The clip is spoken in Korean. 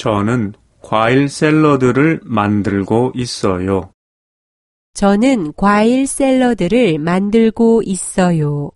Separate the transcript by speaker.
Speaker 1: 저는 과일 샐러드를 만들고 있어요.
Speaker 2: 저는 과일 샐러드를 만들고 있어요.